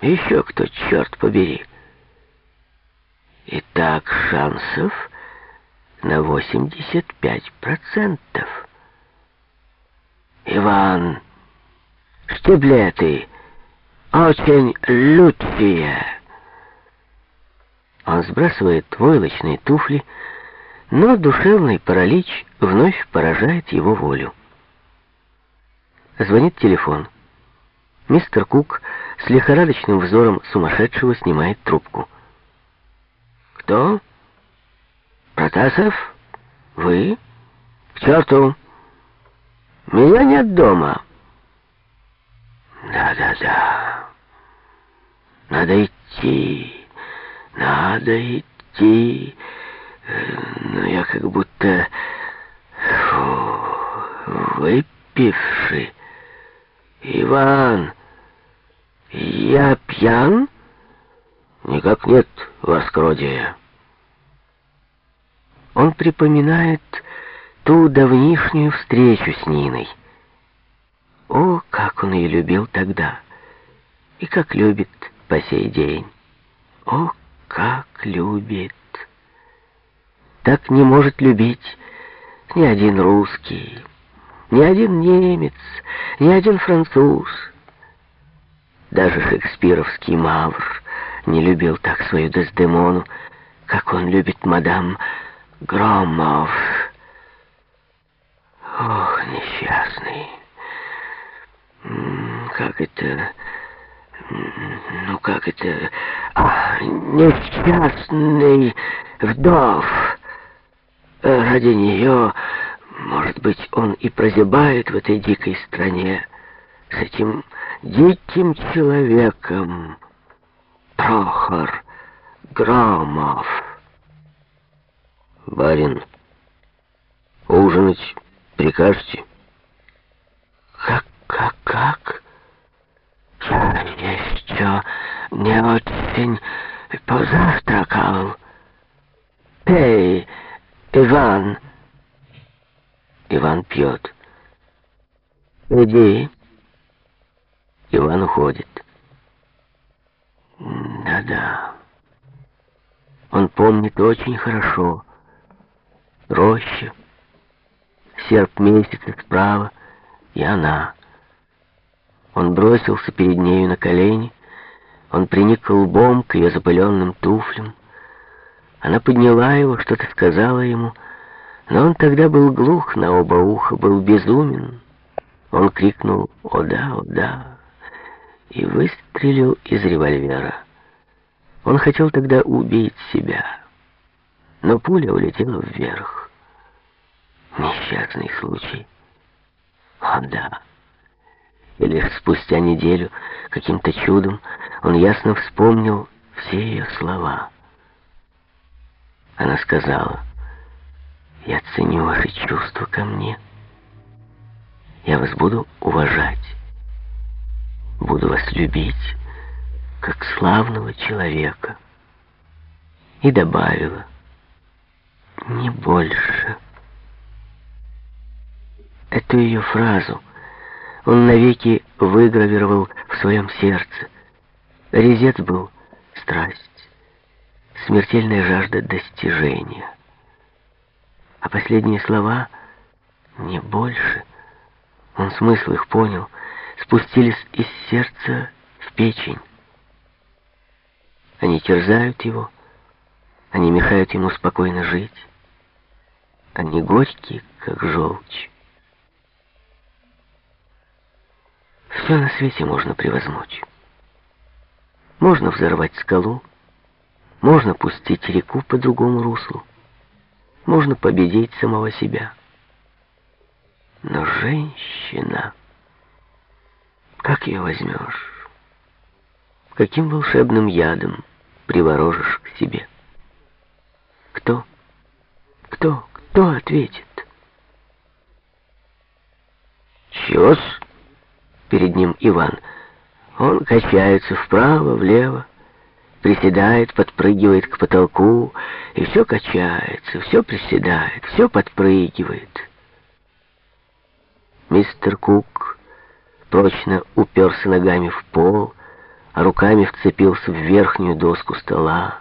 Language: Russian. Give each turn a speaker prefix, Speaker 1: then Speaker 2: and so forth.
Speaker 1: Еще кто, черт побери. Итак, шансов на 85%. Иван, штиблеты, очень лютые. Он сбрасывает войлочные туфли, но душевный паралич вновь поражает его волю. Звонит телефон. Мистер Кук с лихорадочным взором сумасшедшего снимает трубку. «Кто? Протасов? Вы? К черту! Меня нет дома!» «Да-да-да. Надо идти. Надо идти. Но я как будто фу, выпивший. Иван, я пьян?» «Никак нет, воскродие». Он припоминает ту давнишнюю встречу с Ниной. О, как он ее любил тогда, и как любит по сей день. О, как любит. Так не может любить ни один русский, ни один немец, ни один француз. Даже шекспировский мавр не любил так свою Дездемону, как он любит мадам Громов. Ох, несчастный. Как это... Ну, как это... А, несчастный вдов. Ради нее, может быть, он и прозябает в этой дикой стране с этим диким человеком. Прохор Громов. Барин, ужинать прикажете? Как, как, как? Я еще не очень позавтракал. Пей, Иван. Иван пьет. Иди. Иван уходит. Да-да. Он помнит очень хорошо. Роща, серп месяца справа и она. Он бросился перед нею на колени, он приник лбом к ее запыленным туфлям. Она подняла его, что-то сказала ему, но он тогда был глух на оба уха, был безумен. Он крикнул «О да, о да!» И выстрелил из револьвера. Он хотел тогда убить себя, но пуля улетела вверх. Несчастный случай. О, да. И лишь спустя неделю, каким-то чудом, он ясно вспомнил все ее слова. Она сказала, «Я ценю ваши чувства ко мне. Я вас буду уважать» буду вас любить, как славного человека. И добавила, не больше. Эту ее фразу он навеки выгравировал в своем сердце. Резец был страсть, смертельная жажда достижения. А последние слова «не больше» он смысл их понял — спустились из сердца в печень. Они терзают его, они мешают ему спокойно жить. Они горькие, как желчь. Все на свете можно превозмочь. Можно взорвать скалу, можно пустить реку по другому руслу, можно победить самого себя. Но женщина... Как ее возьмешь? Каким волшебным ядом приворожишь к себе? Кто? Кто? Кто ответит? Чёс? Перед ним Иван. Он качается вправо, влево, приседает, подпрыгивает к потолку, и все качается, все приседает, все подпрыгивает. Мистер Кук прочно уперся ногами в пол, а руками вцепился в верхнюю доску стола.